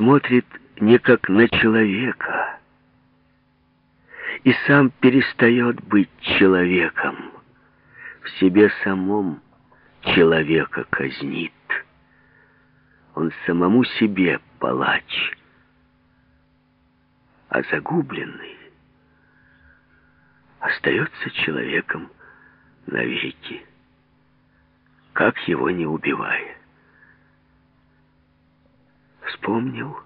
смотрит не как на человека, и сам перестает быть человеком, в себе самом человека казнит. Он самому себе палач, а загубленный остается человеком навеки, как его не убивая. Вспомнил.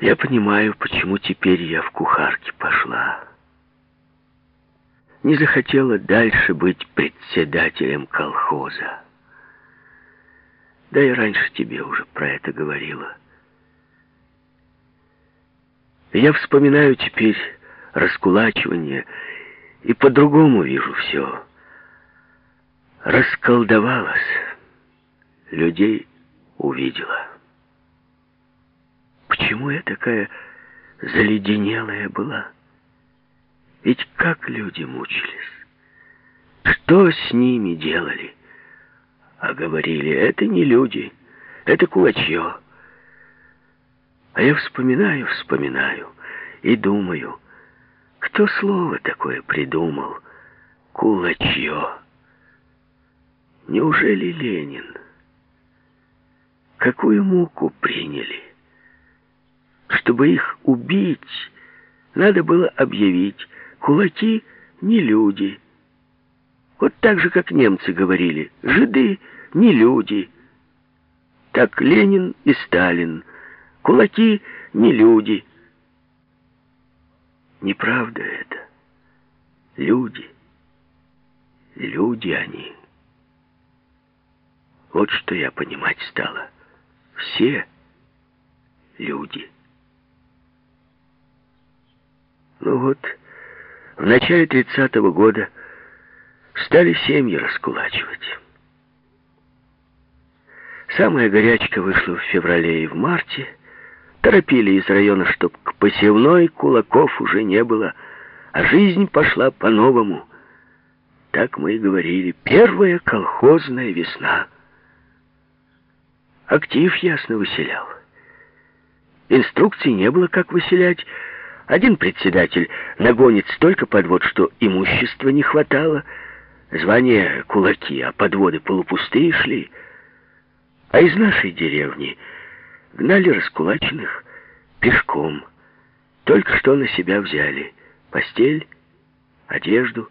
Я понимаю, почему теперь я в кухарке пошла. Не захотела дальше быть председателем колхоза. Да и раньше тебе уже про это говорила. Я вспоминаю теперь раскулачивание и по-другому вижу все. Расколдовалась, людей увидела. Почему я такая заледенелая была? Ведь как люди мучились? Что с ними делали? А говорили, это не люди, это кулачье. А я вспоминаю, вспоминаю и думаю, кто слово такое придумал? Кулачье. Неужели Ленин? Какую муку приняли? Чтобы их убить, надо было объявить, кулаки не люди. Вот так же, как немцы говорили, жиды не люди. Так Ленин и Сталин. Кулаки не люди. Неправда это. Люди. Люди они. Вот что я понимать стала. Все люди. Ну вот, в начале тридцатого года стали семьи раскулачивать. Самая горячка вышла в феврале и в марте. Торопили из района, чтоб к посевной кулаков уже не было, а жизнь пошла по-новому. Так мы и говорили. Первая колхозная весна. Актив ясно выселял. Инструкций не было, как выселять. Один председатель нагонит столько подвод, что имущества не хватало. Звания кулаки, а подводы полупустые шли. А из нашей деревни гнали раскулаченных пешком. Только что на себя взяли постель, одежду.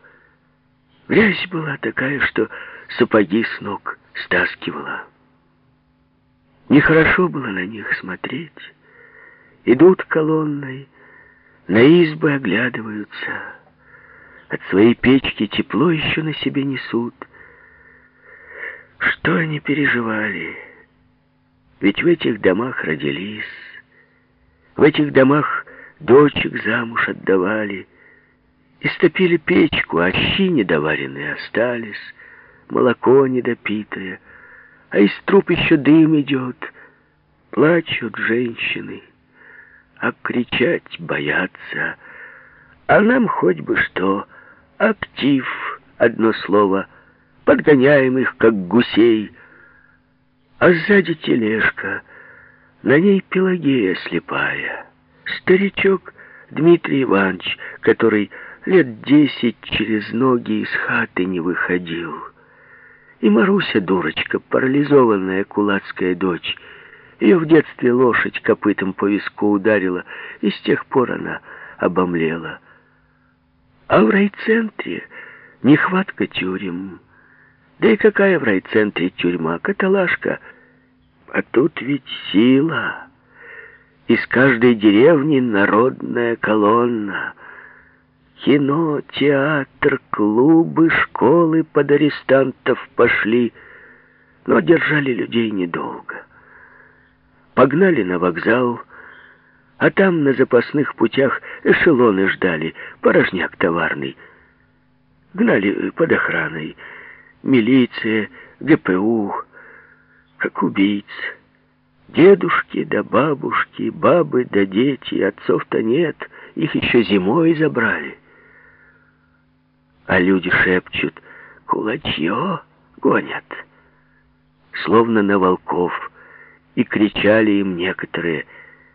Грязь была такая, что сапоги с ног стаскивала. Нехорошо было на них смотреть. Идут колонной, на избы оглядываются. От своей печки тепло еще на себе несут. Что они переживали? Ведь в этих домах родились, в этих домах дочек замуж отдавали, истопили печку, а щи недоваренные остались, молоко недопитое — а из труб еще дым идет. Плачут женщины, а кричать боятся. А нам хоть бы что, актив, одно слово, подгоняем их, как гусей. А сзади тележка, на ней Пелагея слепая. Старичок Дмитрий Иванович, который лет десять через ноги из хаты не выходил. И Маруся, дурочка, парализованная кулацкая дочь. Ее в детстве лошадь копытом по виску ударила, и с тех пор она обомлела. А в райцентре нехватка тюрем. Да и какая в райцентре тюрьма? Каталажка. А тут ведь сила. Из каждой деревни народная колонна — Кино, театр, клубы, школы под арестантов пошли, но держали людей недолго. Погнали на вокзал, а там на запасных путях эшелоны ждали, порожняк товарный. Гнали под охраной, милиция, ГПУ, как убийц. Дедушки да бабушки, бабы да дети, отцов-то нет, их еще зимой забрали а люди шепчут «Кулачье гонят». Словно на волков и кричали им некоторые